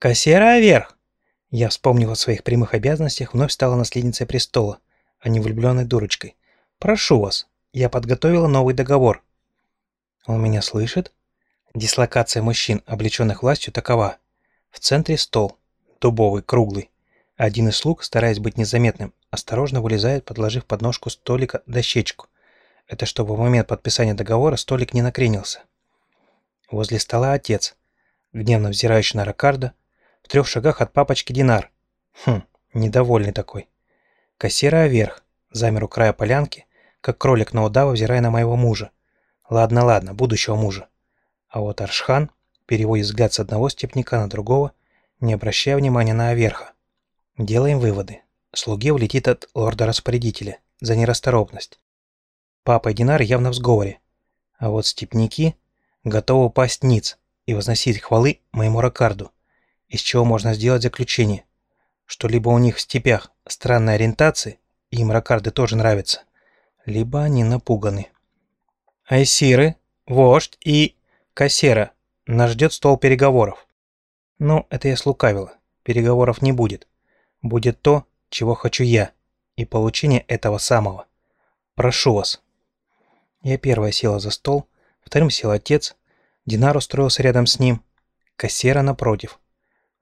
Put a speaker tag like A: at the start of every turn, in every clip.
A: «Кассира вверх!» Я вспомнила о своих прямых обязанностях, вновь стала наследницей престола, а не влюбленной дурочкой. «Прошу вас, я подготовила новый договор». Он меня слышит? Дислокация мужчин, облеченных властью, такова. В центре стол, дубовый, круглый. Один из слуг, стараясь быть незаметным, осторожно вылезает, подложив под ножку столика дощечку. Это чтобы в момент подписания договора столик не накренился. Возле стола отец, гневно взирающий на Рокардо, в трех шагах от папочки Динар. Хм, недовольный такой. Кассира вверх, замер у края полянки, как кролик на удава, взирая на моего мужа. Ладно, ладно, будущего мужа. А вот Аршхан переводит взгляд с одного степняка на другого, не обращая внимания на Аверха. Делаем выводы. Слуге улетит от лорда-распорядителя за нерасторопность. Папа и Динар явно в сговоре. А вот степняки готовы упасть ниц и возносить хвалы моему Рокарду, из чего можно сделать заключение, что либо у них в степях странная ориентация, и им Рокарды тоже нравятся, либо они напуганы. Айсиры, вождь и кассера. Нас ждет стол переговоров. Ну, это я слукавила. Переговоров не будет. Будет то, чего хочу я, и получение этого самого. Прошу вас. Я первая села за стол, вторым сел отец, Динар устроился рядом с ним, кассера напротив.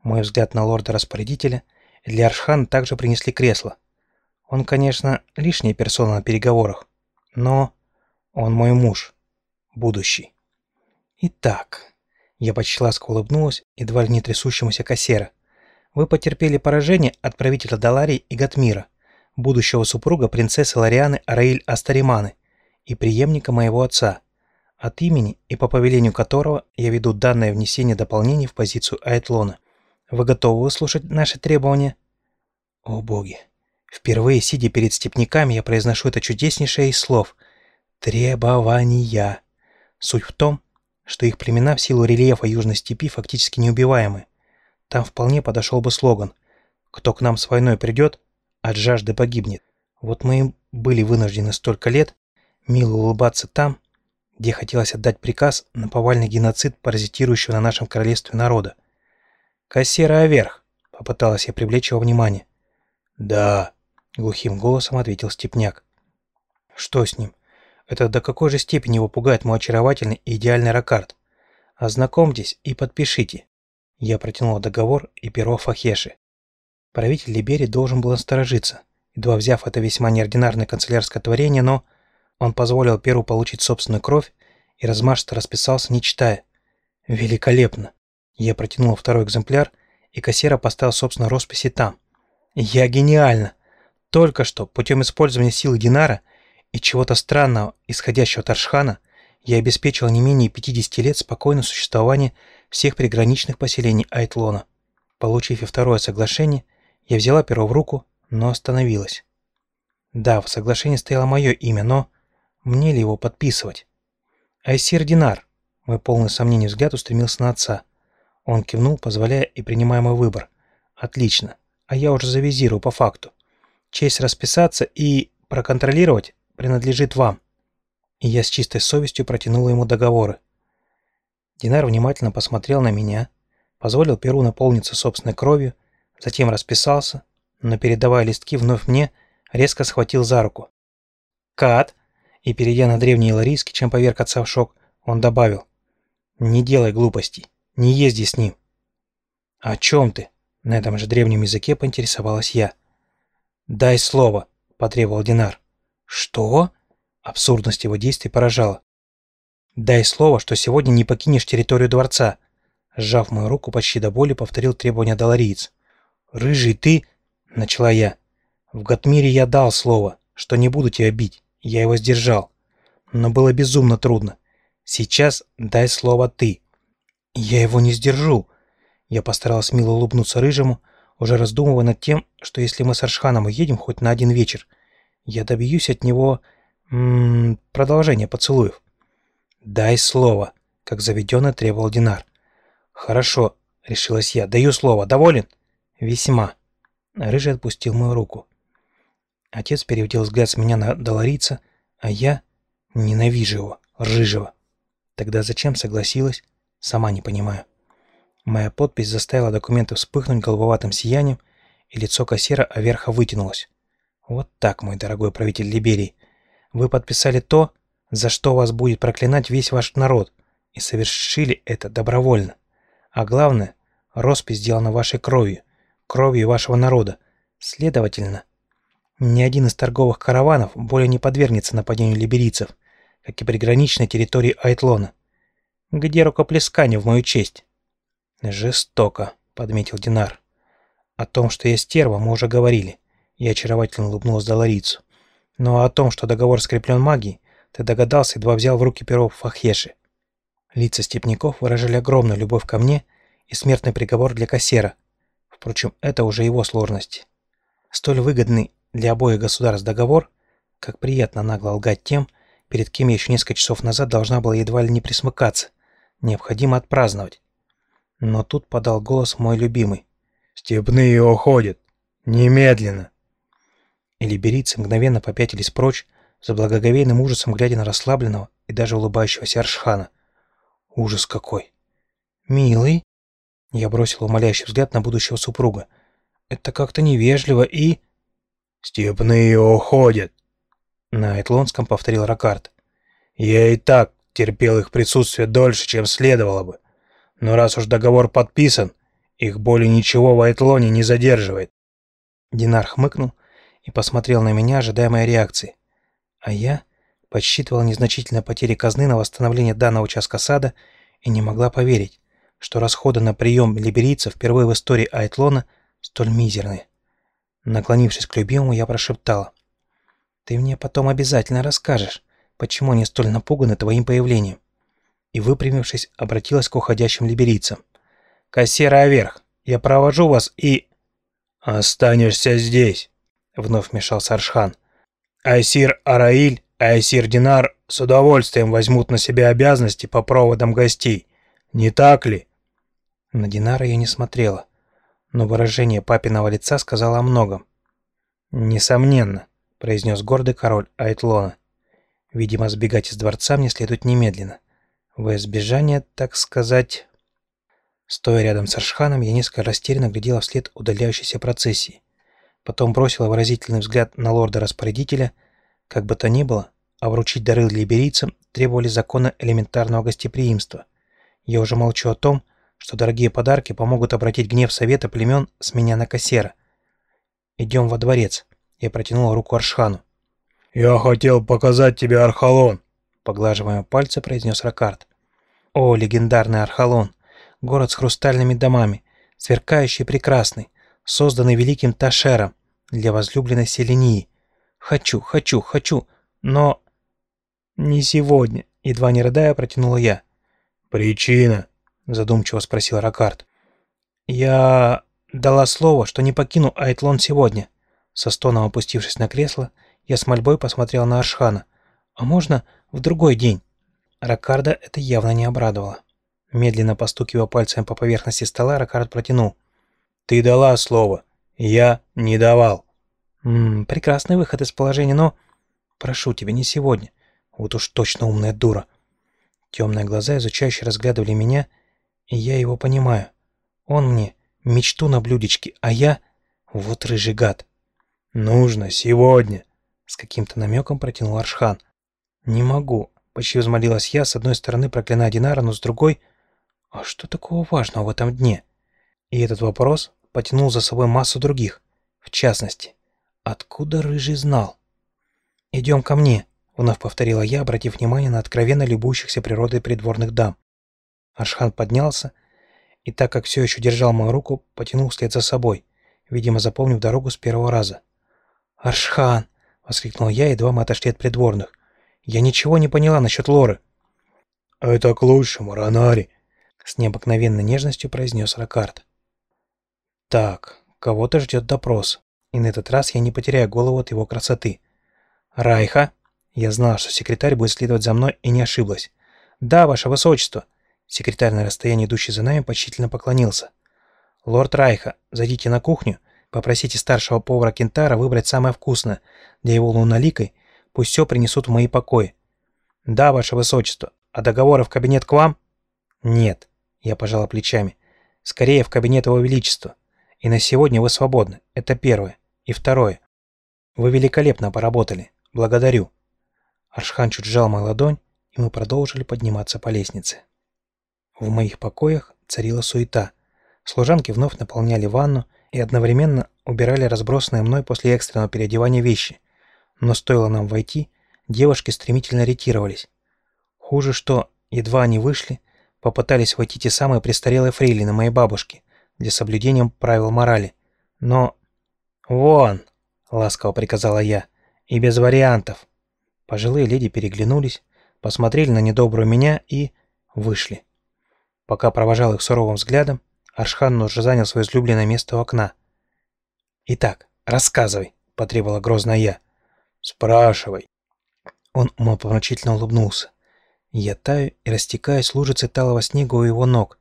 A: Мой взгляд на лорда-распорядителя, для Аршхан также принесли кресло. Он, конечно, лишняя персона на переговорах, но он мой муж, будущий. Итак, я почти ласково улыбнулась, едва ли не трясущемуся кассера. Вы потерпели поражение от правителя Даларии и Гатмира, будущего супруга принцессы Ларианы Араиль Астариманы и преемника моего отца, от имени и по повелению которого я веду данное внесение дополнений в позицию Айтлона. Вы готовы выслушать наши требования? О боги! Впервые, сидя перед степняками, я произношу это чудеснейшее из слов. Требования. Суть в том, что их племена в силу рельефа Южной степи фактически неубиваемы. Там вполне подошел бы слоган «Кто к нам с войной придет, от жажды погибнет». Вот мы и были вынуждены столько лет мило улыбаться там, где хотелось отдать приказ на повальный геноцид паразитирующего на нашем королевстве народа. «Кассира вверх!» — попыталась я привлечь его внимание. «Да», — глухим голосом ответил Степняк. «Что с ним? Это до какой же степени его пугает мой очаровательный и идеальный ракард? Ознакомьтесь и подпишите». Я протянул договор и перо Фахеши. Правитель Либерии должен был насторожиться, едва взяв это весьма неординарное канцелярское творение, но он позволил Перу получить собственную кровь и размашисто расписался, не читая. «Великолепно!» Я протянул второй экземпляр, и кассира поставил собственную росписи там. «Я гениально! Только что, путем использования силы Динара и чего-то странного, исходящего от Аршхана, я обеспечил не менее 50 лет спокойного существования всех приграничных поселений Айтлона. Получив и второе соглашение, я взяла перо в руку, но остановилась. Да, в соглашении стояло мое имя, но мне ли его подписывать? Айсир Динар. Мой полный сомнений взгляд устремился на отца. Он кивнул, позволяя и принимая мой выбор. Отлично. А я уже завизирую по факту. Честь расписаться и проконтролировать принадлежит вам. И я с чистой совестью протянула ему договоры. Динар внимательно посмотрел на меня, позволил Перу наполниться собственной кровью, затем расписался, но, передавая листки вновь мне, резко схватил за руку. «Кат!» И, перейдя на древний ларийский, чем поверг отца в шок, он добавил. «Не делай глупостей, не езди с ним». «О чем ты?» На этом же древнем языке поинтересовалась я. «Дай слово», — потребовал Динар. «Что?» Абсурдность его действий поражала. «Дай слово, что сегодня не покинешь территорию дворца», Сжав мою руку почти до боли, повторил требования Долориец. «Рыжий, ты...» — начала я. «В Гатмире я дал слово, что не буду тебя бить. Я его сдержал. Но было безумно трудно. Сейчас дай слово ты». «Я его не сдержу». Я постаралась мило улыбнуться Рыжему, уже раздумывая над тем, что если мы с Аршханом уедем хоть на один вечер, я добьюсь от него... М -м, продолжения поцелуев. «Дай слово», — как заведенно требовал Динар. «Хорошо», — решилась я. «Даю слово. Доволен?» «Весьма». Рыжий отпустил мою руку. Отец переводил взгляд с меня на Долорица, а я ненавижу его, рыжего. Тогда зачем согласилась, сама не понимаю. Моя подпись заставила документы вспыхнуть голубоватым сиянием, и лицо кассира Аверха вытянулось. Вот так, мой дорогой правитель Либерии. Вы подписали то, за что вас будет проклинать весь ваш народ, и совершили это добровольно. А главное, роспись сделана вашей кровью, кровью вашего народа. Следовательно, ни один из торговых караванов более не подвергнется нападению либерийцев, как и приграничной территории Айтлона. Где рукоплескание в мою честь? Жестоко, подметил Динар. О том, что я стерва, мы уже говорили. Я очаровательно улыбнулась Долорицу. Но о том, что договор скреплен магией, ты догадался, едва взял в руки перо Фахеши. Лица степняков выражали огромную любовь ко мне и смертный приговор для кассера. Впрочем, это уже его сложности. Столь выгодный для обоих государств договор, как приятно нагло лгать тем, перед кем я еще несколько часов назад должна была едва ли не присмыкаться. Необходимо отпраздновать. Но тут подал голос мой любимый. «Степные уходят! Немедленно!» И либерийцы мгновенно попятились прочь, за благоговейным ужасом глядя на расслабленного и даже улыбающегося Аршхана. Ужас какой! «Милый?» Я бросил умоляющий взгляд на будущего супруга. «Это как-то невежливо и...» «Степные уходят!» На Этлонском повторил Ракард. «Я и так терпел их присутствие дольше, чем следовало бы. Но раз уж договор подписан, их более ничего в Айтлоне не задерживает». Динар хмыкнул и посмотрел на меня, ожидая моей реакции. А я подсчитывала незначительные потери казны на восстановление данного участка сада и не могла поверить, что расходы на прием либерийцев впервые в истории Айтлона столь мизерные. Наклонившись к любимому, я прошептала. «Ты мне потом обязательно расскажешь, почему они столь напуганы твоим появлением». И, выпрямившись, обратилась к уходящим либерийцам. «Кассира вверх! Я провожу вас и...» «Останешься здесь!» — вновь вмешался Аршхан. «Айсир Араиль, Айсир Динар с удовольствием возьмут на себя обязанности по проводам гостей. Не так ли?» На Динара я не смотрела но выражение папиного лица сказало о многом. «Несомненно», — произнес гордый король Айтлона. «Видимо, сбегать из дворца мне следует немедленно. Во избежание, так сказать...» Стоя рядом с Аршханом, я несколько растерянно глядела вслед удаляющейся процессии. Потом бросила выразительный взгляд на лорда-распорядителя. Как бы то ни было, а вручить дары либерийцам требовали закона элементарного гостеприимства. Я уже молчу о том, что дорогие подарки помогут обратить гнев совета племен с меня на кассера. «Идем во дворец», — я протянул руку Аршхану. «Я хотел показать тебе Архалон», — поглаживая пальцы, произнес Ракард. «О, легендарный Архалон! Город с хрустальными домами, сверкающий и прекрасный, созданный великим Ташером для возлюбленной Селении. Хочу, хочу, хочу, но...» «Не сегодня», — едва не рыдая, протянула я. «Причина», задумчиво спросил Ракард. «Я дала слово, что не покину Айтлон сегодня». Со стоном опустившись на кресло, я с мольбой посмотрел на Аршхана. «А можно в другой день?» Ракарда это явно не обрадовало. Медленно постукивая пальцем по поверхности стола, Ракард протянул. «Ты дала слово. Я не давал». «Ммм, прекрасный выход из положения, но...» «Прошу тебя, не сегодня. Вот уж точно умная дура». Темные глаза изучающе разглядывали меня, и я его понимаю. Он мне мечту на блюдечке, а я... Вот рыжий гад. «Нужно сегодня!» С каким-то намеком протянул Аршхан. «Не могу», — почти взмолилась я, с одной стороны проклиная Динара, но с другой... «А что такого важного в этом дне?» И этот вопрос потянул за собой массу других. В частности, откуда Рыжий знал? «Идем ко мне», — вновь повторила я, обратив внимание на откровенно любующихся природой придворных дам. Аршхан поднялся и, так как все еще держал мою руку, потянул вслед за собой, видимо, запомнив дорогу с первого раза. «Аршхан!» — воскликнул я, едва мы отошли от придворных. «Я ничего не поняла насчет Лоры». «Это к лучшему, Ранари!» — с необыкновенной нежностью произнес Ракард. «Так, кого-то ждет допрос, и на этот раз я не потеряю голову от его красоты. Райха!» Я знала, что секретарь будет следовать за мной, и не ошиблась. «Да, ваше высочество!» Секретарь на расстоянии, идущий за нами, почтительно поклонился. «Лорд Райха, зайдите на кухню, попросите старшего повара Кентара выбрать самое вкусное для его луналикой, пусть все принесут в мои покои». «Да, ваше высочество. А договоры в кабинет к вам?» «Нет», — я пожала плечами. Скорее в кабинет Его Величества. И на сегодня вы свободны. Это первое. И второе. Вы великолепно поработали. Благодарю. Аршхан чуть сжал мою ладонь, и мы продолжили подниматься по лестнице. В моих покоях царила суета. Служанки вновь наполняли ванну и одновременно убирали разбросанные мной после экстренного переодевания вещи. Но стоило нам войти, девушки стремительно ретировались. Хуже что, едва они вышли, попытались войти те самые престарелые фрейлины моей бабушки для соблюдения правил морали. Но... «Вон!» — ласково приказала я. «И без вариантов!» Пожилые леди переглянулись, посмотрели на недобрую меня и... вышли. Пока провожал их суровым взглядом, Аршхан уже занял свое излюбленное место у окна. «Итак, рассказывай», — потребовала грозная я. «Спрашивай». Он умопомрачительно улыбнулся. Я таю и растекаюсь лужицей талого снега у его ног.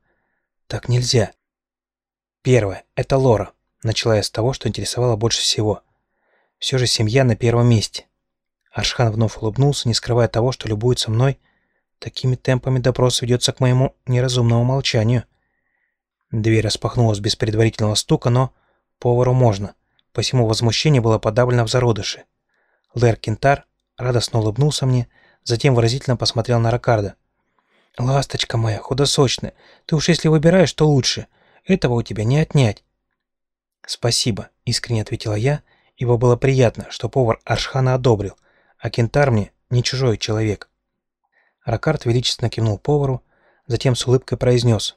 A: Так нельзя. Первое. Это Лора. Начала я с того, что интересовало больше всего. Все же семья на первом месте. Аршхан вновь улыбнулся, не скрывая того, что любуется мной. Такими темпами допрос ведется к моему неразумному молчанию. Дверь распахнулась без предварительного стука, но повару можно. Посему возмущение было подавлено в зародыше. Лэр Кентар радостно улыбнулся мне, затем выразительно посмотрел на Ракарда. «Ласточка моя, худосочная, ты уж если выбираешь, то лучше. Этого у тебя не отнять». «Спасибо», — искренне ответила я, ибо было приятно, что повар Аршхана одобрил, а Кентар мне не чужой человек. Ракард величественно кивнул повару, затем с улыбкой произнес.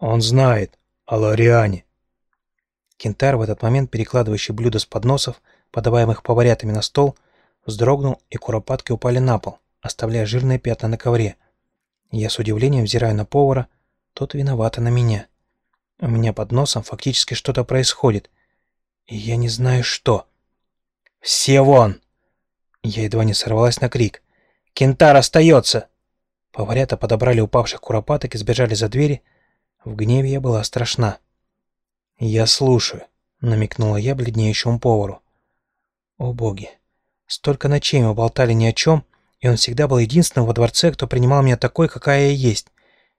A: «Он знает о Лориане». Кентар, в этот момент перекладывающий блюда с подносов, подаваемых поварятами на стол, вздрогнул, и куропатки упали на пол, оставляя жирные пятна на ковре. Я с удивлением взираю на повара, тот виновата на меня. У меня под носом фактически что-то происходит, и я не знаю что. «Все вон!» Я едва не сорвалась на крик. «Кентар остается!» Поварята подобрали упавших куропаток и сбежали за двери. В гневе я была страшна. «Я слушаю», — намекнула я бледнеющему повару. «О боги! Столько ночей мы болтали ни о чем, и он всегда был единственным во дворце, кто принимал меня такой, какая я есть.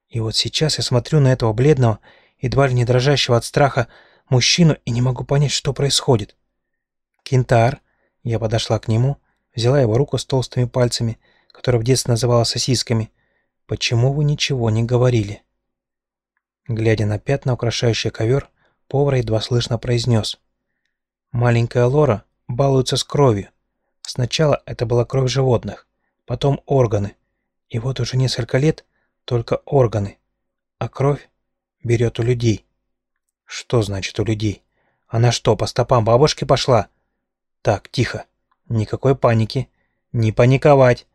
A: И вот сейчас я смотрю на этого бледного, едва ли не дрожащего от страха, мужчину и не могу понять, что происходит. «Кентар», — я подошла к нему, взяла его руку с толстыми пальцами, которую в детстве называла сосисками. «Почему вы ничего не говорили?» Глядя на пятна, украшающие ковер, повар едва слышно произнес. «Маленькая Лора балуется с кровью. Сначала это была кровь животных, потом органы. И вот уже несколько лет только органы. А кровь берет у людей». «Что значит у людей? Она что, по стопам бабушки пошла?» «Так, тихо. Никакой паники. Не паниковать.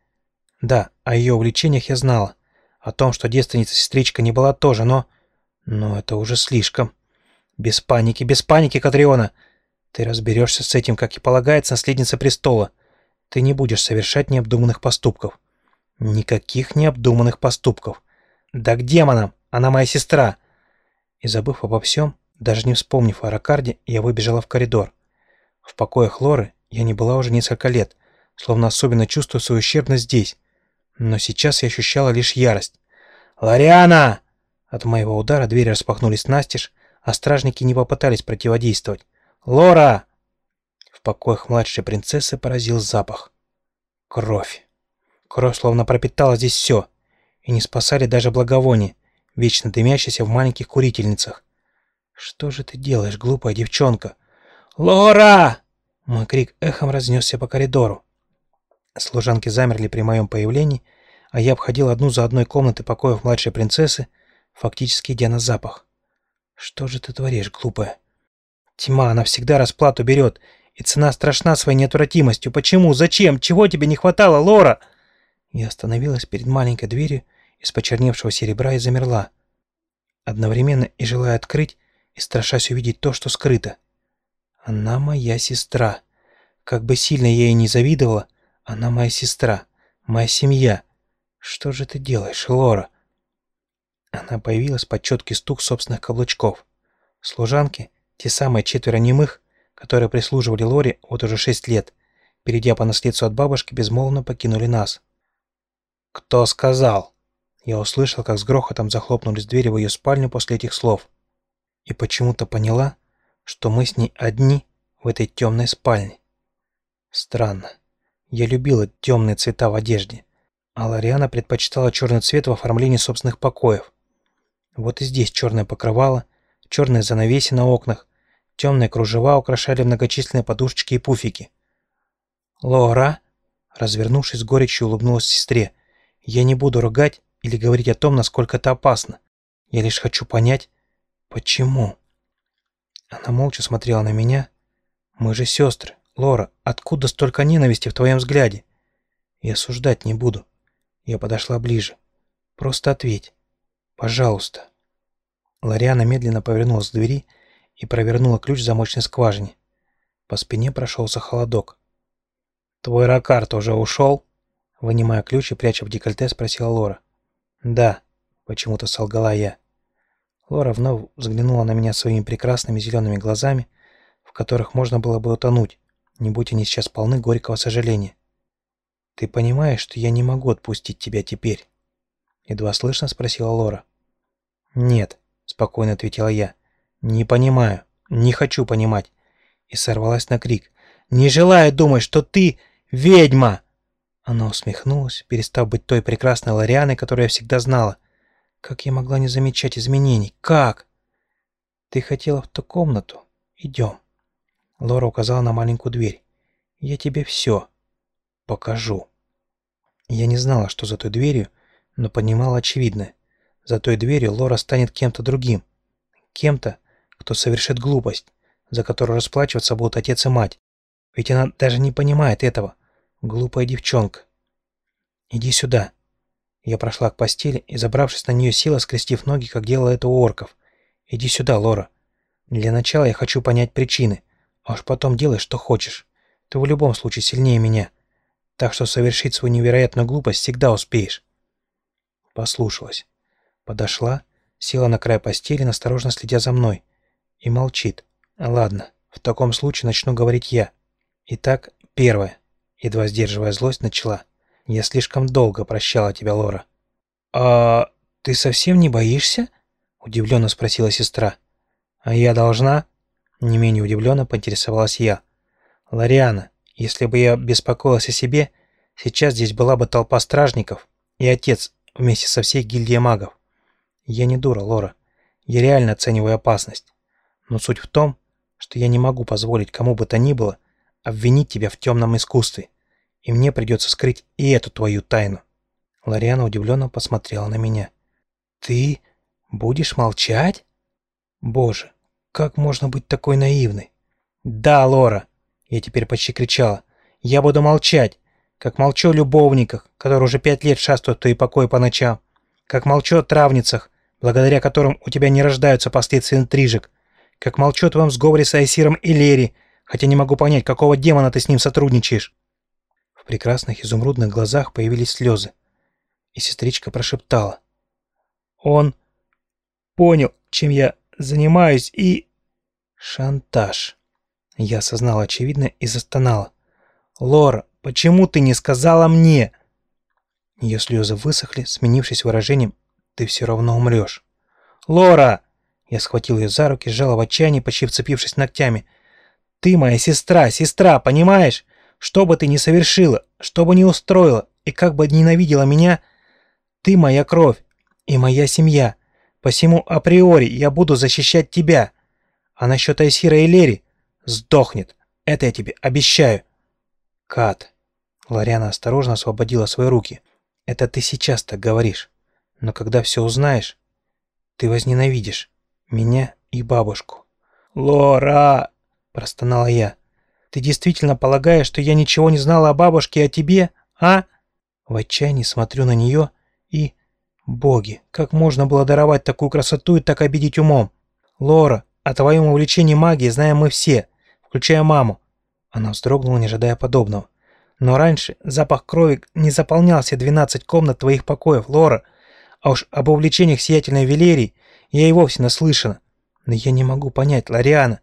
A: Да, о ее увлечениях я знала. О том, что девственница-сестричка не была тоже, но... Но это уже слишком. Без паники, без паники, Катриона. Ты разберешься с этим, как и полагается наследница престола. Ты не будешь совершать необдуманных поступков. Никаких необдуманных поступков. Да к демонам! Она моя сестра!» И забыв обо всем, даже не вспомнив о Ракарде, я выбежала в коридор. В покоях Лоры я не была уже несколько лет, словно особенно чувствую свою ущербность здесь. Но сейчас я ощущала лишь ярость. «Лариана!» От моего удара двери распахнулись настежь, а стражники не попытались противодействовать. «Лора!» В покоях младшей принцессы поразил запах. Кровь. Кровь словно пропитала здесь все. И не спасали даже благовония, вечно дымящиеся в маленьких курительницах. «Что же ты делаешь, глупая девчонка?» «Лора!» Мой крик эхом разнесся по коридору. Служанки замерли при моем появлении, а я обходил одну за одной комнаты покоев младшей принцессы, фактически идя на запах. «Что же ты творишь, глупая?» «Тьма, она всегда расплату берет, и цена страшна своей неотвратимостью. Почему? Зачем? Чего тебе не хватало, Лора?» Я остановилась перед маленькой дверью из почерневшего серебра и замерла, одновременно и желая открыть, и страшась увидеть то, что скрыто. Она моя сестра. Как бы сильно я ей не завидовала, она моя сестра, моя семья. Что же ты делаешь, Лора? Она появилась под четкий стук собственных каблучков. Служанки, те самые четверо немых, которые прислуживали Лоре вот уже шесть лет, перейдя по наследству от бабушки, безмолвно покинули нас. «Кто сказал?» Я услышал, как с грохотом захлопнулись двери в ее спальню после этих слов. и почему-то поняла, что мы с ней одни в этой темной спальне. Странно. Я любила темные цвета в одежде, а Лариана предпочитала черный цвет в оформлении собственных покоев. Вот и здесь черное покрывало, черные занавеси на окнах, темные кружева украшали многочисленные подушечки и пуфики. «Лора!» Развернувшись горечью, улыбнулась сестре. «Я не буду ругать или говорить о том, насколько это опасно. Я лишь хочу понять, почему». Она молча смотрела на меня. «Мы же сестры. Лора, откуда столько ненависти в твоем взгляде?» «Я осуждать не буду». Я подошла ближе. «Просто ответь. Пожалуйста». Лариана медленно повернулась к двери и провернула ключ в замочной скважине. По спине прошелся холодок. «Твой Ракарт уже ушел?» Вынимая ключ и пряча в декольте, спросила Лора. «Да», — почему-то солгала я. Лора вновь взглянула на меня своими прекрасными зелеными глазами, в которых можно было бы утонуть, не будь они сейчас полны горького сожаления. «Ты понимаешь, что я не могу отпустить тебя теперь?» Едва слышно спросила Лора. «Нет», — спокойно ответила я. «Не понимаю, не хочу понимать». И сорвалась на крик. «Не желаю думать, что ты ведьма!» Она усмехнулась, перестав быть той прекрасной Лорианой, которую я всегда знала. Как я могла не замечать изменений? Как? Ты хотела в ту комнату? Идем. Лора указала на маленькую дверь. Я тебе все покажу. Я не знала, что за той дверью, но понимала очевидное. За той дверью Лора станет кем-то другим. Кем-то, кто совершит глупость, за которую расплачиваться будут отец и мать. Ведь она даже не понимает этого. Глупая девчонка. Иди сюда. Я прошла к постели и, забравшись на нее сила, скрестив ноги, как делала это у орков. «Иди сюда, Лора. Для начала я хочу понять причины, а уж потом делай, что хочешь. Ты в любом случае сильнее меня, так что совершить свою невероятную глупость всегда успеешь». Послушалась. Подошла, села на край постели, осторожно следя за мной. И молчит. Ладно, в таком случае начну говорить я. Итак, первое. Едва сдерживая злость, начала. Я слишком долго прощала тебя, Лора». «А ты совсем не боишься?» — удивленно спросила сестра. «А я должна?» — не менее удивленно поинтересовалась я. «Лориана, если бы я беспокоилась о себе, сейчас здесь была бы толпа стражников и отец вместе со всей гильдией магов. Я не дура, Лора. Я реально оцениваю опасность. Но суть в том, что я не могу позволить кому бы то ни было обвинить тебя в темном искусстве и мне придется скрыть и эту твою тайну». Лориана удивленно посмотрела на меня. «Ты будешь молчать?» «Боже, как можно быть такой наивной?» «Да, Лора!» Я теперь почти кричала. «Я буду молчать, как молчу о любовниках, которые уже пять лет шастают в твои покои по ночам, как молчу о травницах, благодаря которым у тебя не рождаются последствия интрижек, как молчу о твоем сговоре с Айсиром и Лери, хотя не могу понять, какого демона ты с ним сотрудничаешь прекрасных изумрудных глазах появились слезы. И сестричка прошептала. «Он понял, чем я занимаюсь, и...» «Шантаж». Я осознала очевидно и застонала. «Лора, почему ты не сказала мне?» Ее слезы высохли, сменившись выражением «ты все равно умрешь». «Лора!» Я схватил ее за руки, сжала в отчаянии, почти вцепившись ногтями. «Ты моя сестра, сестра, понимаешь? Что бы ты ни совершила, что бы ни устроила и как бы ненавидела меня, ты моя кровь и моя семья. Посему априори я буду защищать тебя. А насчет Айсира и Лери сдохнет. Это я тебе обещаю. Кат. Лариана осторожно освободила свои руки. Это ты сейчас так говоришь. Но когда все узнаешь, ты возненавидишь меня и бабушку. «Лора!» – простонала я. Ты действительно полагаешь, что я ничего не знала о бабушке и о тебе, а?» В отчаянии смотрю на нее и... Боги, как можно было даровать такую красоту и так обидеть умом? Лора, о твоем увлечении магией знаем мы все, включая маму. Она вздрогнула, не ожидая подобного. Но раньше запах крови не заполнял все двенадцать комнат твоих покоев, Лора. А уж об увлечениях сиятельной Велерии я и вовсе наслышана. Но я не могу понять, Лариана.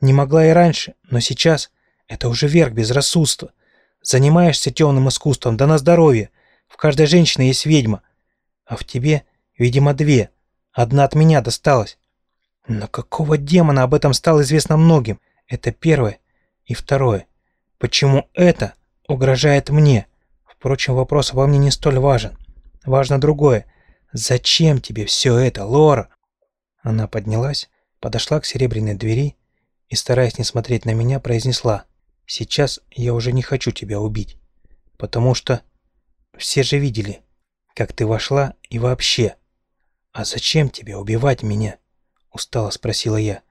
A: Не могла и раньше, но сейчас это уже верх безрассудства. Занимаешься темным искусством, да на здоровье. В каждой женщине есть ведьма. А в тебе, видимо, две. Одна от меня досталась. Но какого демона об этом стало известно многим? Это первое. И второе. Почему это угрожает мне? Впрочем, вопрос обо мне не столь важен. Важно другое. Зачем тебе все это, Лора? Она поднялась, подошла к серебряной двери и, стараясь не смотреть на меня, произнесла. Сейчас я уже не хочу тебя убить. Потому что все же видели, как ты вошла и вообще. А зачем тебе убивать меня? Устало спросила я.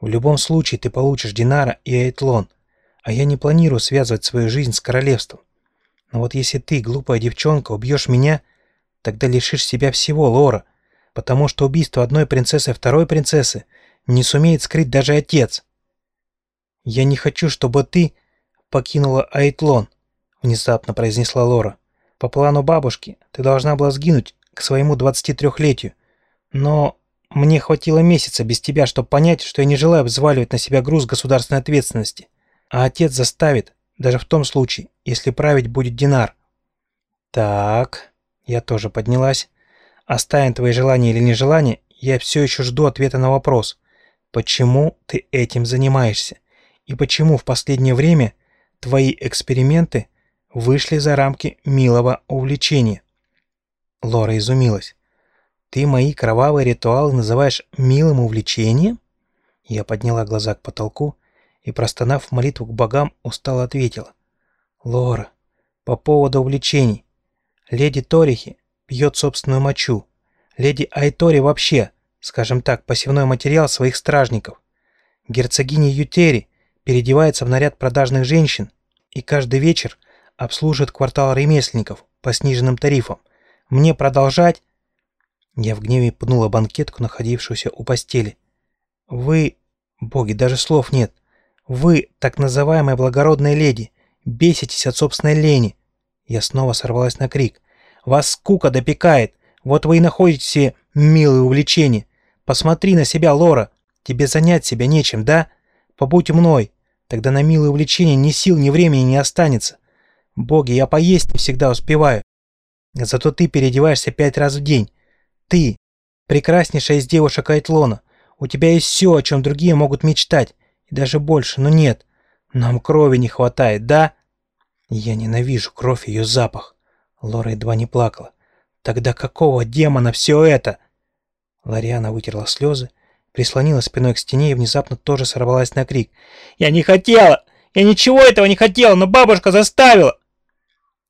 A: В любом случае ты получишь Динара и Айтлон, а я не планирую связывать свою жизнь с королевством. Но вот если ты, глупая девчонка, убьешь меня, тогда лишишь себя всего, Лора, потому что убийство одной принцессы второй принцессы не сумеет скрыть даже отец. Я не хочу, чтобы ты покинула Айтлон, внезапно произнесла Лора. По плану бабушки ты должна была сгинуть к своему 23-летию, но мне хватило месяца без тебя, чтобы понять, что я не желаю взваливать на себя груз государственной ответственности. А отец заставит, даже в том случае, если править будет Динар. Так, я тоже поднялась. Оставим твои желания или нежелания, я все еще жду ответа на вопрос. Почему ты этим занимаешься? И почему в последнее время твои эксперименты вышли за рамки милого увлечения? Лора изумилась. Ты мои кровавые ритуалы называешь милым увлечением? Я подняла глаза к потолку и, простонав молитву к богам, устало ответила. Лора, по поводу увлечений. Леди Торихи пьет собственную мочу. Леди Айтори вообще, скажем так, посевной материал своих стражников. Герцогиня Ютери переодевается в наряд продажных женщин и каждый вечер обслуживает квартал ремесленников по сниженным тарифам. Мне продолжать я в гневе пнула банкетку, находившуюся у постели. «Вы... Боги, даже слов нет. Вы, так называемая благородная леди, беситесь от собственной лени!» Я снова сорвалась на крик. «Вас скука допекает! Вот вы и находите милые увлечения! Посмотри на себя, Лора! Тебе занять себя нечем, да? Побудь мной! Тогда на милые увлечения ни сил, ни времени не останется! Боги, я поесть не всегда успеваю! Зато ты переодеваешься пять раз в день, ты, прекраснейшая из девушек Айтлона, у тебя есть все, о чем другие могут мечтать, и даже больше, но нет. Нам крови не хватает, да? Я ненавижу кровь и ее запах. Лора едва не плакала. Тогда какого демона все это? Лариана вытерла слезы, прислонила спиной к стене и внезапно тоже сорвалась на крик. «Я не хотела! Я ничего этого не хотела, но бабушка заставила!»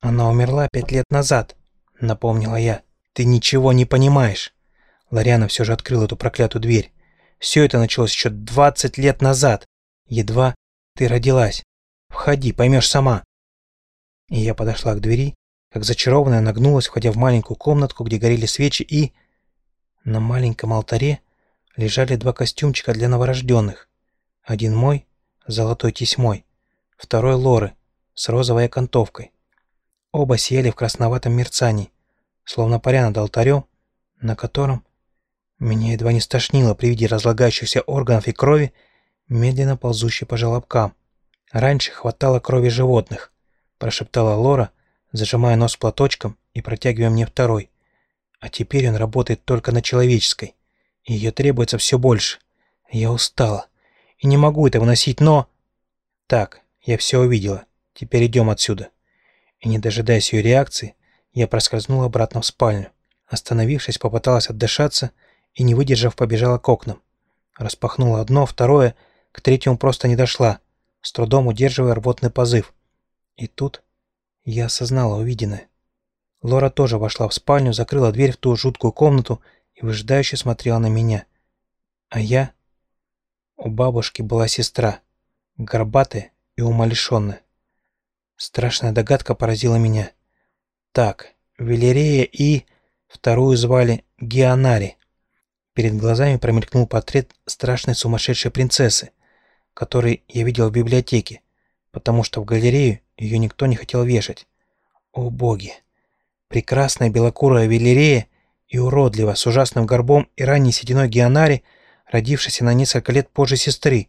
A: «Она умерла пять лет назад», — напомнила я. «Ты ничего не понимаешь!» Лариана все же открыла эту проклятую дверь. «Все это началось еще 20 лет назад. Едва ты родилась. Входи, поймешь сама». И я подошла к двери, как зачарованная нагнулась, входя в маленькую комнатку, где горели свечи, и... На маленьком алтаре лежали два костюмчика для новорожденных. Один мой, с золотой тесьмой, второй Лоры, с розовой окантовкой. Оба сели в красноватом мерцании, словно паря над алтарем, на котором меня едва не стошнило при виде разлагающихся органов и крови, медленно ползущей по желобкам. Раньше хватало крови животных, прошептала Лора, зажимая нос платочком и протягивая мне второй. А теперь он работает только на человеческой. И ее требуется все больше. Я устала. И не могу это выносить, но... Так, я все увидела. Теперь идем отсюда. И не дожидаясь ее реакции, я проскользнул обратно в спальню. Остановившись, попыталась отдышаться и, не выдержав, побежала к окнам. Распахнула одно, второе, к третьему просто не дошла, с трудом удерживая рвотный позыв. И тут я осознала увиденное. Лора тоже вошла в спальню, закрыла дверь в ту жуткую комнату и выжидающе смотрела на меня. А я... У бабушки была сестра, горбатая и умалишенная. Страшная догадка поразила меня. Так, Велерея и... Вторую звали Геонари. Перед глазами промелькнул портрет страшной сумасшедшей принцессы, который я видел в библиотеке, потому что в галерею ее никто не хотел вешать. О боги! Прекрасная белокурая Велерея и уродливо, с ужасным горбом и ранней сединой Геонари, родившаяся на несколько лет позже сестры,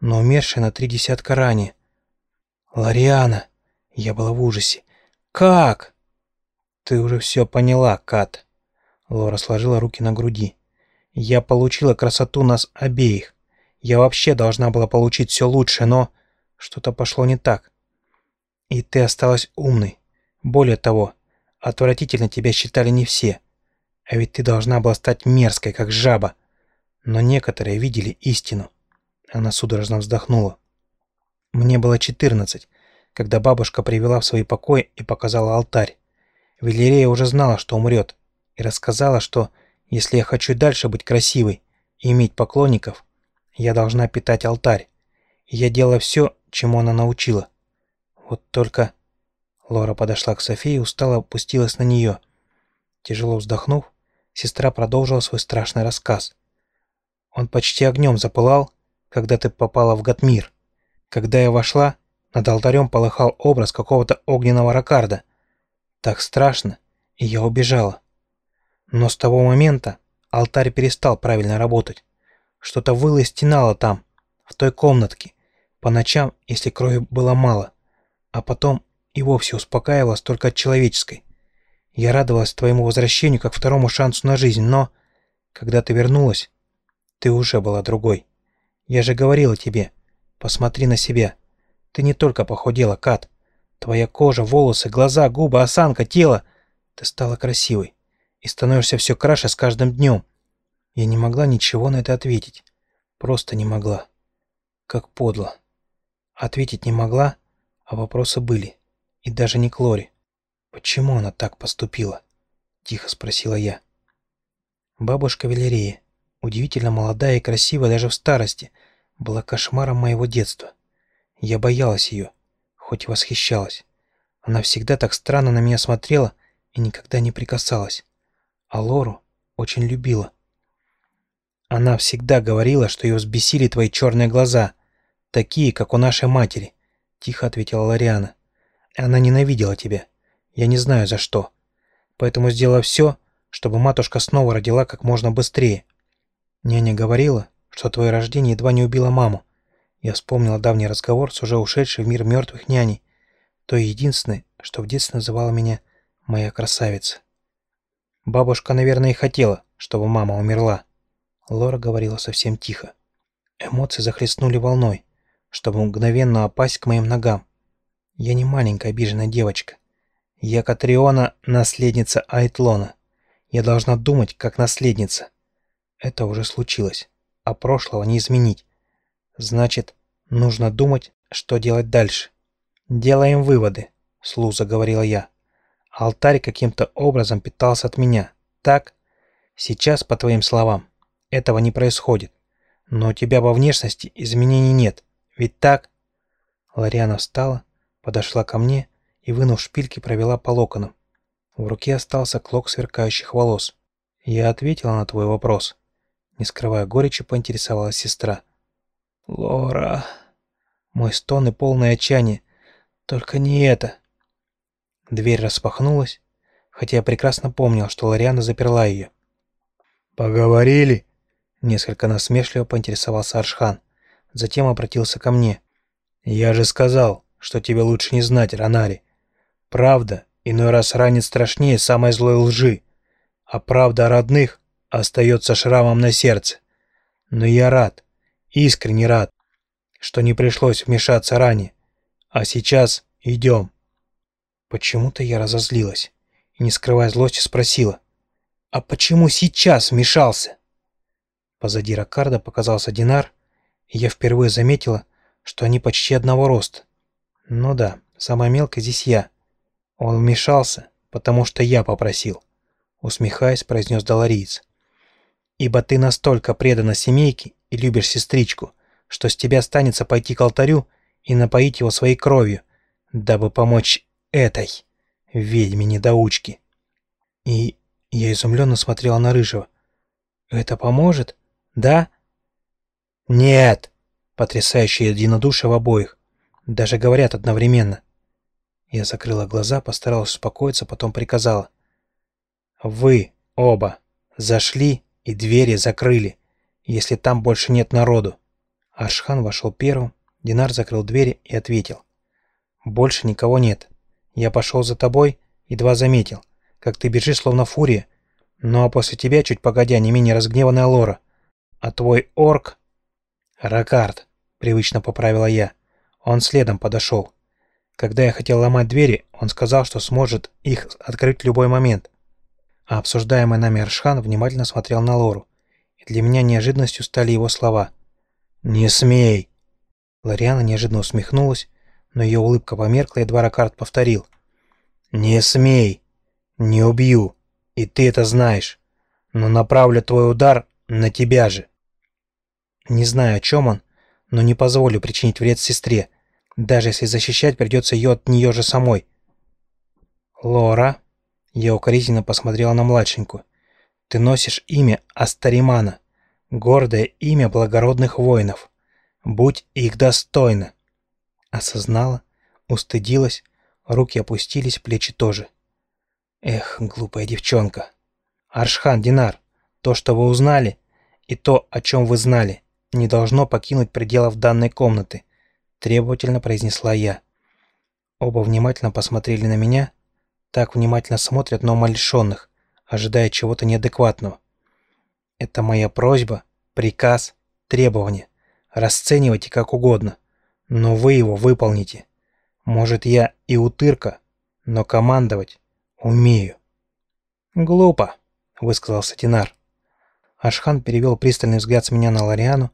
A: но умершая на три десятка ранее. Лариана! Я была в ужасе. Как? «Ты уже все поняла, Кат». Лора сложила руки на груди. Я получила красоту нас обеих. Я вообще должна была получить все лучше, но что-то пошло не так. И ты осталась умной. Более того, отвратительно тебя считали не все. А ведь ты должна была стать мерзкой, как жаба. Но некоторые видели истину. Она судорожно вздохнула. Мне было 14, когда бабушка привела в свои покои и показала алтарь. Валерея уже знала, что умрет, и рассказала, что если я хочу дальше быть красивой и иметь поклонников, я должна питать алтарь. И я делала все, чему она научила. Вот только... Лора подошла к Софии и устало опустилась на нее. Тяжело вздохнув, сестра продолжила свой страшный рассказ. Он почти огнем запылал, когда ты попала в Гатмир. Когда я вошла, над алтарем полыхал образ какого-то огненного ракарда. Так страшно, и я убежала. Но с того момента алтарь перестал правильно работать. Что-то выло и стенало там, в той комнатке, по ночам, если крови было мало, а потом и вовсе успокаивалась только от человеческой. Я радовалась твоему возвращению как второму шансу на жизнь, но, когда ты вернулась, ты уже была другой. Я же говорила тебе, посмотри на себя. Ты не только похудела, Кат. Твоя кожа, волосы, глаза, губы, осанка, тело. Ты стала красивой. И становишься все краше с каждым днем. Я не могла ничего на это ответить. Просто не могла. Как подло. Ответить не могла, а вопросы были. И даже не Клори. «Почему она так поступила?» — тихо спросила я. Бабушка Велерея удивительно молодая и красивая даже в старости, была кошмаром моего детства. Я боялась ее, хоть и восхищалась. Она всегда так странно на меня смотрела и никогда не прикасалась. А Лору очень любила. Она всегда говорила, что ее взбесили твои черные глаза, такие, как у нашей матери, — тихо ответила Лориана. Она ненавидела тебя. Я не знаю за что. Поэтому сделала все, чтобы матушка снова родила как можно быстрее. Няня говорила, что твое рождение едва не убило маму. Я вспомнила давний разговор с уже ушедшей в мир мертвых няней, той единственной, что в детстве называла меня «моя красавица». Бабушка, наверное, и хотела, чтобы мама умерла. Лора говорила совсем тихо. Эмоции захлестнули волной, чтобы мгновенно опасть к моим ногам. Я не маленькая обиженная девочка. Я Катриона, наследница Айтлона. Я должна думать, как наследница. Это уже случилось, а прошлого не изменить. Значит, нужно думать, что делать дальше. Делаем выводы, Слу заговорила я. Алтарь каким-то образом питался от меня, так? Сейчас, по твоим словам, этого не происходит. Но у тебя во внешности изменений нет, ведь так? Лариана встала, подошла ко мне и, вынув шпильки, провела по локонам. В руке остался клок сверкающих волос. Я ответила на твой вопрос. Не скрывая горечи, поинтересовалась сестра. «Лора...» Мой стон и полное отчаяние. «Только не это...» Дверь распахнулась, хотя я прекрасно помнил, что Лориана заперла ее.
B: «Поговорили?»
A: Несколько насмешливо поинтересовался Аршхан. Затем обратился ко мне.
B: «Я же сказал, что тебе лучше не знать, Ранари. Правда иной раз ранит страшнее самой злой лжи, а правда о родных остается шрамом на сердце. Но я рад, искренне рад, что не пришлось вмешаться ранее. А сейчас идем. Почему-то я разозлилась и, не скрывая злости, спросила, «А почему сейчас вмешался?» Позади Ракарда показался Динар, и я впервые заметила, что они почти одного роста. Ну да, самая мелкая здесь я. Он вмешался, потому что я попросил, усмехаясь, произнес Долориец ибо ты настолько предана семейке и любишь сестричку, что с тебя останется пойти к алтарю и напоить его своей кровью, дабы помочь этой ведьме-недоучке. И я изумленно смотрела на Рыжего. «Это поможет? Да?» «Нет!» Потрясающее единодушие в обоих. Даже говорят одновременно. Я закрыла глаза, постаралась успокоиться, потом приказала. «Вы оба зашли и двери закрыли, если там больше нет народу. Аршхан вошел первым, Динар закрыл двери и ответил. «Больше никого нет. Я пошел за тобой, едва заметил, как ты бежишь словно фурия,
A: Ну а после тебя, чуть погодя, не менее разгневанная Лора. А твой орк... Ракард, привычно поправила я. Он следом подошел. Когда я хотел ломать двери, он сказал, что сможет их открыть в любой момент. А обсуждаемый нами Аршхан внимательно смотрел на Лору. И для меня неожиданностью стали его слова. «Не смей!» Лориана неожиданно усмехнулась, но ее улыбка померкла, и Ракард повторил. «Не смей! Не убью! И ты это знаешь! Но направлю твой удар на тебя же!» Не знаю, о чем он, но не позволю причинить вред сестре, даже если защищать придется ее от нее же самой. «Лора?» Я укоризненно посмотрела на младшенькую. «Ты носишь имя Астаримана, гордое имя благородных воинов. Будь их достойна!» Осознала, устыдилась, руки опустились, плечи тоже. Эх, глупая девчонка. Аршхан, Динар, то, что вы узнали, и то, о чем вы знали, не должно покинуть пределов данной комнаты, требовательно произнесла я. Оба внимательно посмотрели на меня, так внимательно смотрят на умалишенных, ожидая чего-то неадекватного. Это моя просьба, приказ, требование. Расценивайте как угодно но вы его выполните. Может, я и утырка, но командовать умею». «Глупо», — высказался Тинар. Ашхан перевел пристальный взгляд с меня на Лориану,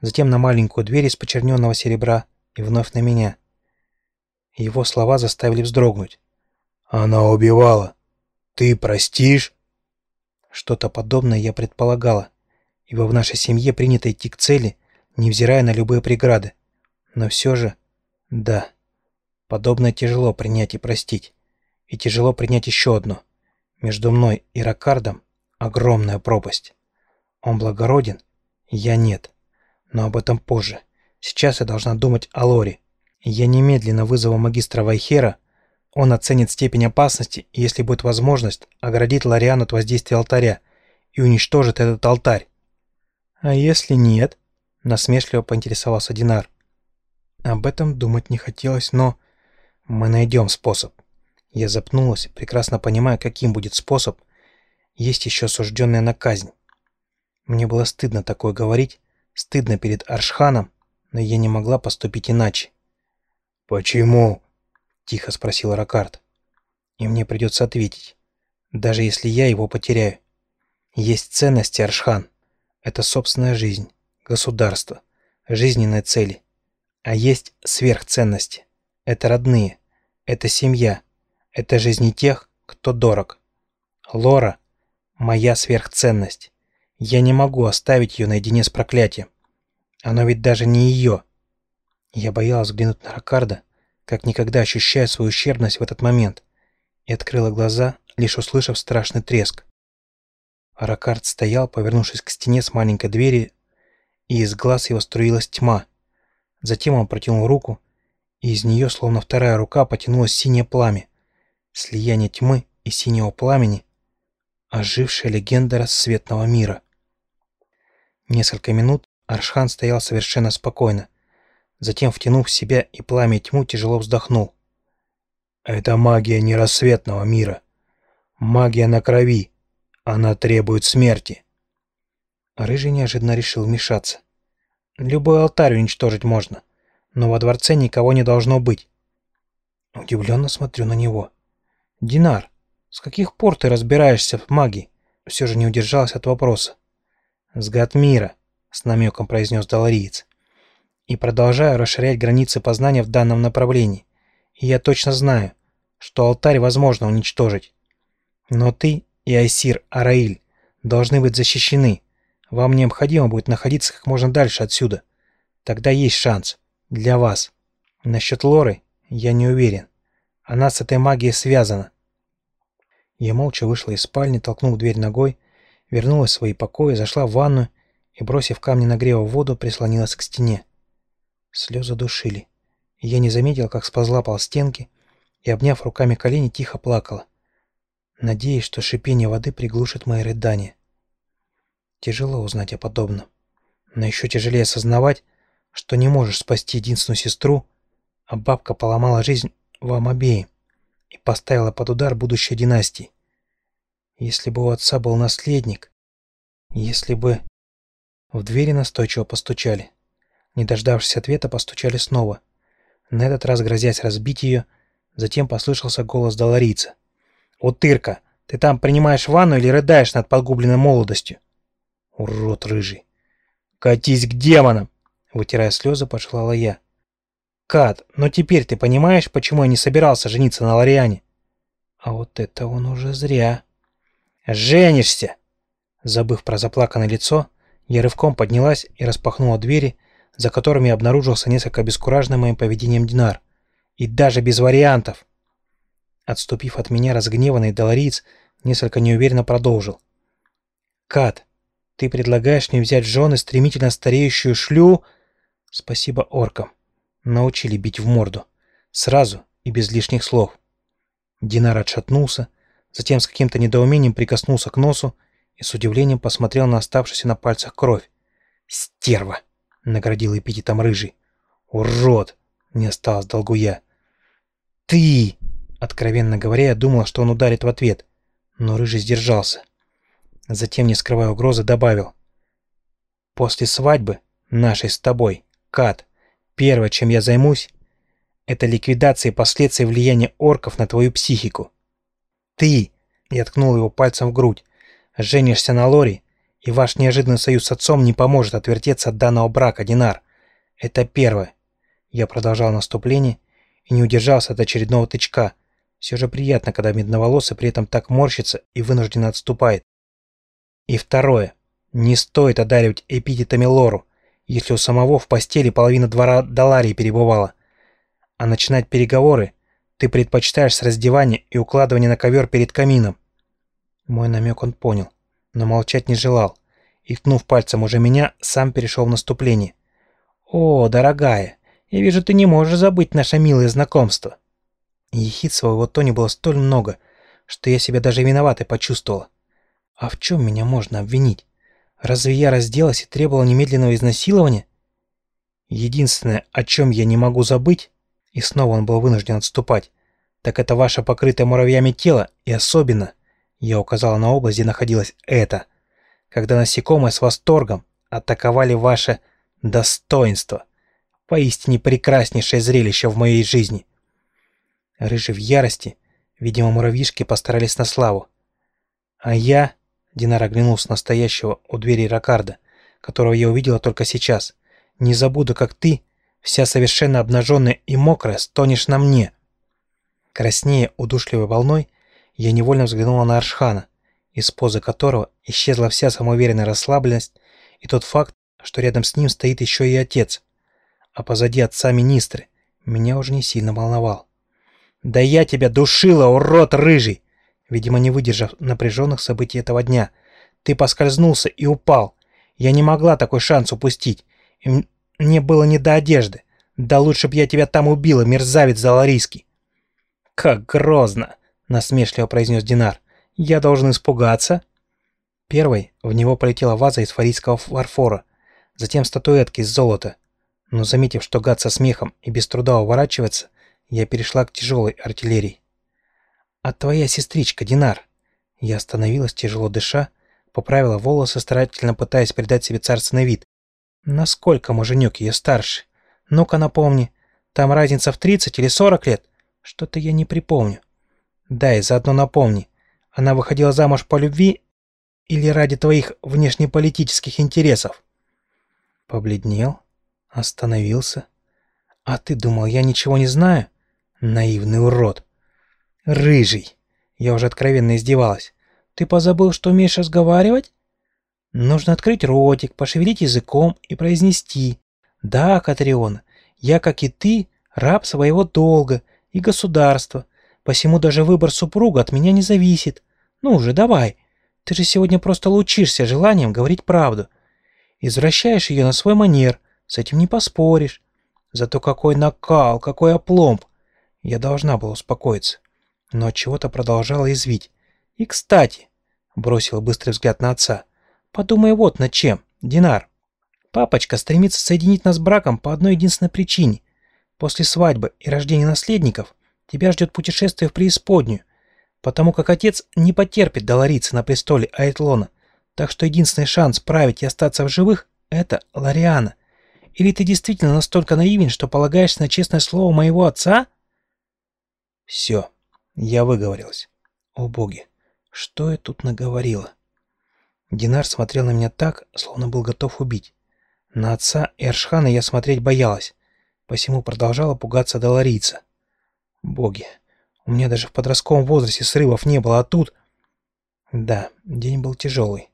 A: затем на маленькую дверь из почерненного серебра и вновь на меня. Его слова заставили вздрогнуть. «Она убивала. Ты простишь?» Что-то подобное я предполагала, ибо в нашей семье принято идти к цели, невзирая на любые преграды. Но все же, да, подобное тяжело принять и простить. И тяжело принять еще одно. Между мной и Ракардом огромная пропасть. Он благороден, я нет. Но об этом позже. Сейчас я должна думать о Лоре. Я немедленно вызову магистра Вайхера, он оценит степень опасности если будет возможность, оградит Лориану от воздействия алтаря и уничтожит этот алтарь. «А если нет?» – насмешливо поинтересовался Динар. Об этом думать не хотелось, но... Мы найдем способ. Я запнулась, прекрасно понимая, каким будет способ. Есть еще осужденная на казнь. Мне было стыдно такое говорить, стыдно перед Аршханом, но я не могла поступить иначе. «Почему?» — тихо спросил Ракард. «И мне придется ответить, даже если я его потеряю. Есть ценности, Аршхан. Это собственная жизнь, государство, жизненные цели. А есть сверхценности. Это родные. Это семья. Это жизни тех, кто дорог. Лора – моя сверхценность. Я не могу оставить ее наедине с проклятием. Оно ведь даже не ее. Я боялась взглянуть на Ракарда, как никогда ощущая свою ущербность в этот момент, и открыла глаза, лишь услышав страшный треск. Ракард стоял, повернувшись к стене с маленькой двери, и из глаз его струилась тьма – Затем он протянул руку, и из нее, словно вторая рука, потянулось синее пламя. Слияние тьмы и синего пламени. Ожившая легенда рассветного мира. Несколько минут Аршхан стоял совершенно спокойно. Затем, втянув в себя и пламя тьму, тяжело вздохнул. «Это магия не рассветного мира. Магия на крови. Она требует смерти». Рыжий неожиданно решил вмешаться. Любой алтарь уничтожить можно, но во дворце никого не должно быть. Удивленно смотрю на него. Динар, с каких пор ты разбираешься в магии? Все же не удержалась от вопроса. С Гатмира, с намеком произнес Далариец. И продолжаю расширять границы познания в данном направлении. И я точно знаю, что алтарь возможно уничтожить. Но ты и Айсир Араиль должны быть защищены, вам необходимо будет находиться как можно дальше отсюда. Тогда есть шанс. Для вас. Насчет Лоры я не уверен. Она с этой магией связана. Я молча вышла из спальни, толкнув дверь ногой, вернулась в свои покои, зашла в ванную и, бросив камни нагрева в воду, прислонилась к стене. Слезы душили. Я не заметил, как сползла пол стенки и, обняв руками колени, тихо плакала, надеясь, что шипение воды приглушит мои рыдания. Тяжело узнать о подобном. Но еще тяжелее осознавать, что не можешь спасти единственную сестру, а бабка поломала жизнь вам обеим и поставила под удар будущей династии. Если бы у отца был наследник. Если бы... В двери настойчиво постучали. Не дождавшись ответа, постучали снова. На этот раз грозясь разбить ее, затем послышался голос Долорица. «Утырка, ты там принимаешь ванну или рыдаешь над погубленной молодостью?» «Урод рыжий!» «Катись к демонам!» Вытирая слезы, пожелала я. «Кат, но теперь ты понимаешь, почему я не собирался жениться на Лориане?» «А вот это он уже зря!» «Женишься!» Забыв про заплаканное лицо, я рывком поднялась и распахнула двери, за которыми обнаружился несколько обескураженный моим поведением Динар. И даже без вариантов. Отступив от меня, разгневанный Долориец несколько неуверенно продолжил. «Кат, ты предлагаешь мне взять жены стремительно стареющую шлю...» «Спасибо оркам. Научили бить в морду. Сразу и без лишних слов». Динар отшатнулся, затем с каким-то недоумением прикоснулся к носу и с удивлением посмотрел на оставшуюся на пальцах кровь. «Стерва!» — наградил эпитетом рыжий. «Урод!» — не осталось долгу я. «Ты!» — откровенно говоря, я думал, что он ударит в ответ, но рыжий сдержался. Затем, не скрывая угрозы, добавил. «После свадьбы, нашей с тобой, Кат, первое, чем я займусь, это ликвидация последствий влияния орков на твою психику. Ты!» — я ткнул его пальцем в грудь. «Женишься на Лори, и ваш неожиданный союз с отцом не поможет отвертеться от данного брака, Динар. Это первое. Я продолжал наступление и не удержался от очередного тычка. Все же приятно, когда медноволосый при этом так морщится и вынужденно отступает. И второе. Не стоит одаривать эпитетами Лору, если у самого в постели половина двора Даларии перебывала. А начинать переговоры ты предпочитаешь с раздевания и укладывания на ковер перед камином. Мой намек он понял но молчать не желал, и, ткнув пальцем уже меня, сам перешел в наступление. «О, дорогая, я вижу, ты не можешь забыть наше милое знакомство». Ехидства в его было столь много, что я себя даже виноватой почувствовала. А в чем меня можно обвинить? Разве я разделась и требовала немедленного изнасилования? Единственное, о чем я не могу забыть, и снова он был вынужден отступать, так это ваше покрытое муравьями тело, и особенно я указала на область, где находилось это. Когда насекомые с восторгом атаковали ваше достоинство. Поистине прекраснейшее зрелище в моей жизни. Рыжий в ярости, видимо, муравьишки постарались на славу. А я, Динар оглянулся на стоящего у двери Ракарда, которого я увидела только сейчас, не забуду, как ты, вся совершенно обнаженная и мокрая, стонешь на мне. Краснее удушливой волной, я невольно взглянула на Аршхана, из позы которого исчезла вся самоуверенная расслабленность и тот факт, что рядом с ним стоит еще и отец, а позади отца министры, меня уже не сильно волновал. «Да я тебя душила, урод рыжий!» Видимо, не выдержав напряженных событий этого дня. «Ты поскользнулся и упал. Я не могла такой шанс упустить. И мне было не до одежды. Да лучше б я тебя там убила, мерзавец заларийский!» «Как грозно!» насмешливо произнес Динар. «Я должен испугаться?» Первой в него полетела ваза из фарийского фарфора, затем статуэтки из золота. Но заметив, что гад со смехом и без труда уворачивается, я перешла к тяжелой артиллерии. «А твоя сестричка, Динар?» Я остановилась, тяжело дыша, поправила волосы, старательно пытаясь придать себе царственный вид. «Насколько муженек ее старше? Ну-ка напомни, там разница в 30 или 40 лет? Что-то я не припомню». Да, и заодно напомни, она выходила замуж по любви или ради твоих внешнеполитических интересов?» Побледнел, остановился. «А ты думал, я ничего не знаю? Наивный урод!» «Рыжий!» Я уже откровенно издевалась. «Ты позабыл, что умеешь разговаривать?» «Нужно открыть ротик, пошевелить языком и произнести. Да, Катриона, я, как и ты, раб своего долга и государства, Посему даже выбор супруга от меня не зависит. Ну уже давай. Ты же сегодня просто лучишься желанием говорить правду. Извращаешь ее на свой манер, с этим не поспоришь. Зато какой накал, какой опломб. Я должна была успокоиться, но от чего-то продолжала извить. И, кстати, бросила быстрый взгляд на отца. Подумай вот над чем, Динар. Папочка стремится соединить нас браком по одной единственной причине. После свадьбы и рождения наследников Тебя ждет путешествие в преисподнюю. потому как отец не потерпит долариться на престоле Айтлона, так что единственный шанс править и остаться в живых — это Лариана. Или ты действительно настолько наивен, что полагаешься на честное слово моего отца?»
B: «Все, я выговорилась. О боги, что я тут наговорила?» Динар смотрел на меня так, словно был готов убить. На отца и Аршхана я смотреть боялась, посему продолжала пугаться доларийца. Боги, у меня даже в подростковом возрасте срывов не было, а тут... Да, день был тяжелый.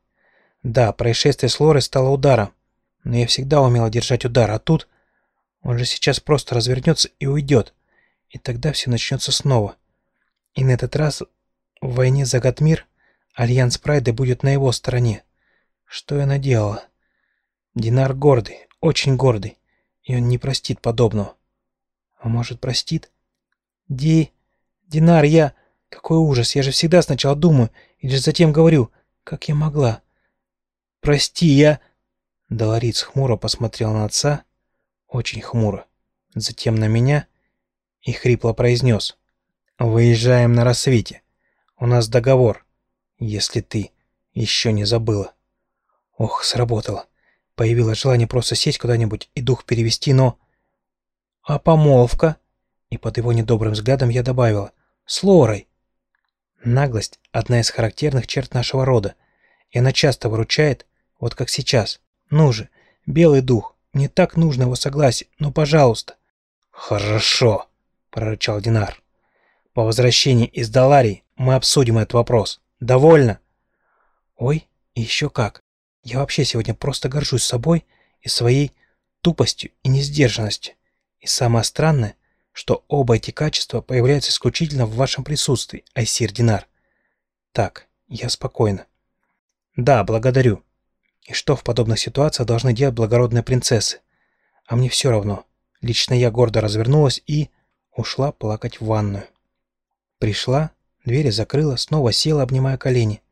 B: Да, происшествие с Лорой стало ударом, но я всегда умела держать удар, а тут... Он же сейчас просто развернется и уйдет, и тогда все начнется снова. И на этот раз в войне за Гатмир Альянс Прайда будет на его стороне. Что я наделала? Динар гордый, очень гордый, и он не простит подобного. А может, простит? Ди... Динар, я... Какой ужас, я же всегда сначала думаю, и лишь затем говорю, как я могла. Прости, я... Долориц хмуро посмотрел на отца, очень хмуро, затем на меня и хрипло произнес. «Выезжаем на рассвете. У нас договор, если ты еще не забыла». Ох, сработало. Появилось желание просто сесть куда-нибудь и дух перевести, но... «А помолвка?» И под его недобрым взглядом я добавила. «С Лорой!» Наглость – одна из характерных черт нашего рода, и она часто выручает, вот как сейчас. Ну же, белый дух, мне так нужно его согласие, но пожалуйста. Хорошо, прорычал Динар. По возвращении из Даларии мы обсудим этот вопрос. Довольно? Ой, и еще как. Я вообще сегодня просто горжусь собой и своей тупостью и несдержанностью. И самое странное, что оба эти качества появляются исключительно в вашем присутствии, Айсир Динар. Так, я спокойна. Да, благодарю. И что в подобных ситуациях должны делать благородные принцессы? А мне все равно. Лично я гордо развернулась и ушла плакать в ванную. Пришла, двери закрыла, снова села, обнимая колени.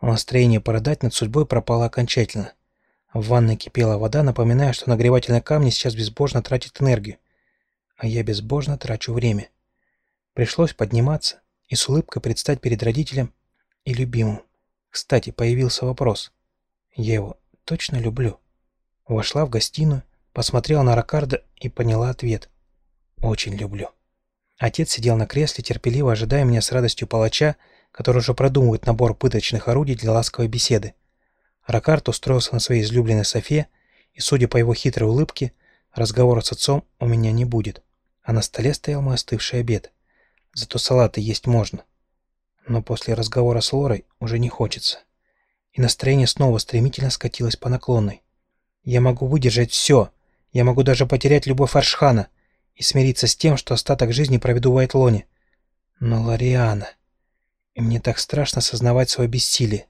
B: Настроение порыдать над судьбой пропало окончательно. В ванной кипела вода, напоминая, что нагревательные камни сейчас безбожно тратят энергию. А я безбожно трачу время. Пришлось подниматься и с улыбкой предстать перед родителем и любимым. Кстати, появился вопрос. Я его точно люблю. Вошла в гостиную, посмотрела на Ракарда и поняла ответ. Очень люблю. Отец сидел на кресле, терпеливо ожидая меня с радостью палача, который уже продумывает набор пыточных орудий для ласковой беседы. Ракард устроился на своей излюбленной софе, и, судя по его хитрой улыбке, разговора с отцом у меня не будет. А на столе стоял мой остывший обед. Зато салаты есть можно. Но после разговора с Лорой уже не хочется и настроение снова стремительно скатилось по наклонной. Я могу выдержать все, я могу даже потерять любовь Аршхана и смириться с тем, что остаток жизни проведу в Айтлоне. Но Лариана... И мне так страшно сознавать свое бессилие.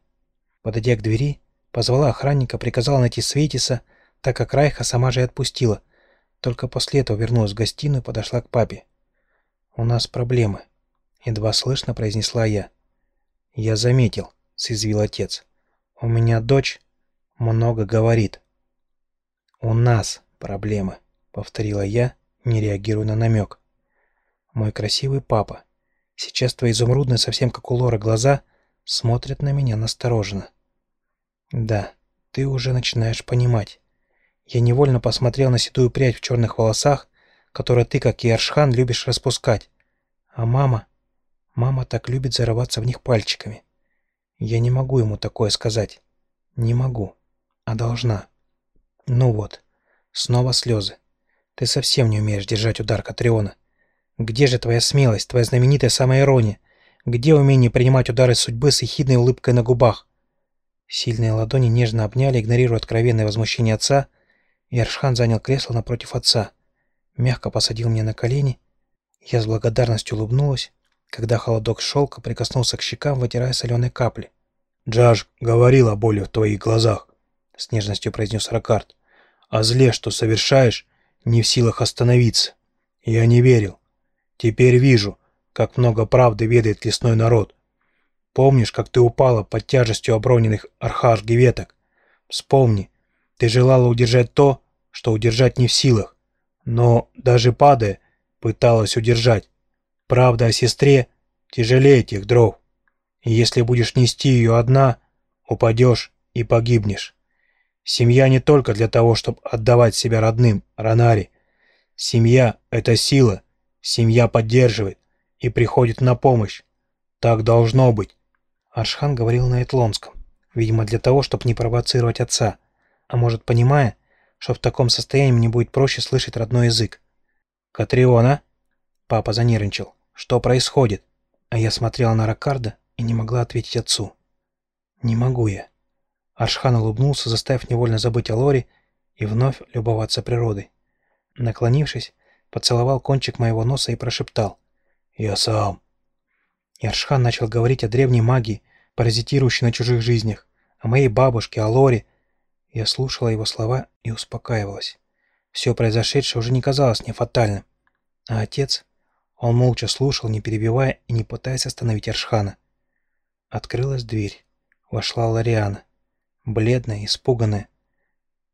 B: Подойдя к двери, позвала охранника, приказала найти Светиса, так как Райха сама же и отпустила. Только после этого вернулась в гостиную и подошла к папе. «У нас проблемы», — едва слышно произнесла я. «Я заметил», — съязвил отец. У меня дочь много говорит. У нас проблемы, повторила я, не реагируя на намек. Мой красивый папа. Сейчас твои изумрудные, совсем как у Лоры, глаза смотрят на меня настороженно. Да, ты уже начинаешь понимать. Я невольно посмотрел на седую прядь в черных волосах, которую ты, как и Аршхан, любишь распускать. А мама... Мама так любит зарываться в них пальчиками. Я не могу ему такое сказать. Не могу. А должна. Ну вот. Снова слезы. Ты совсем не умеешь держать удар Катриона. Где же твоя смелость, твоя знаменитая самоирония? Где умение принимать удары судьбы с ехидной улыбкой на губах? Сильные ладони нежно обняли, игнорируя откровенное возмущение отца, и Аршхан занял кресло напротив отца. Мягко посадил меня на колени. Я с благодарностью улыбнулась когда холодок шелка прикоснулся к щекам, вытирая соленые капли. «Джаш говорил о боли в твоих глазах», — с нежностью произнес Ракард. «О зле, что совершаешь, не в силах остановиться. Я не верил. Теперь вижу, как много правды ведает лесной народ. Помнишь, как ты упала под тяжестью оброненных архарги веток? Вспомни, ты желала удержать то, что удержать не в силах, но, даже падая, пыталась удержать. Правда о сестре тяжелее этих дров. И если будешь нести ее одна, упадешь и погибнешь. Семья не только для того, чтобы отдавать себя родным, Ранари. Семья — это сила. Семья поддерживает и приходит на помощь. Так должно быть.
A: Аршхан говорил на Этлонском, видимо, для того, чтобы не провоцировать отца, а может, понимая, что в таком состоянии мне будет проще слышать родной язык. «Катриона?» Папа занервничал. «Что происходит?» А я смотрела на Ракарда и не могла ответить отцу. «Не могу я». Аршхан улыбнулся, заставив невольно забыть о Лоре и вновь любоваться природой. Наклонившись, поцеловал кончик моего носа и прошептал «Я сам». И Аршхан начал говорить о древней магии, паразитирующей на чужих жизнях, о моей бабушке, о Лоре. Я слушала его слова и успокаивалась. Все произошедшее уже не казалось мне фатальным. А отец, он молча слушал, не перебивая и не пытаясь остановить Аршхана. Открылась дверь. Вошла Лариана бледная, испуганная.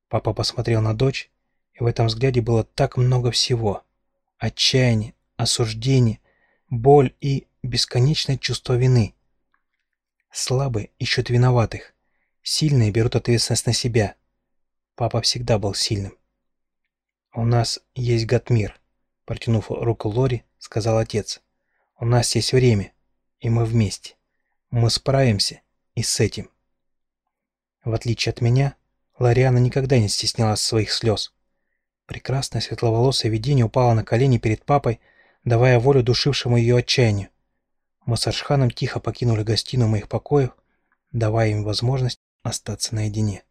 A: Папа посмотрел на дочь, и в этом взгляде было так много всего. Отчаяние, осуждение, боль и бесконечное чувство вины. Слабые ищут виноватых, сильные берут ответственность на себя. Папа всегда был сильным. «У нас есть Гатмир», — протянув руку Лори, сказал отец. «У нас есть время, и мы вместе. Мы справимся и с этим». В отличие от меня, Лариана никогда не стеснялась своих слез. Прекрасное светловолосое видение упало на колени перед папой, давая волю душившему ее отчаянию. Мы с Аршханом тихо покинули гостиную моих покоев, давая им возможность остаться наедине.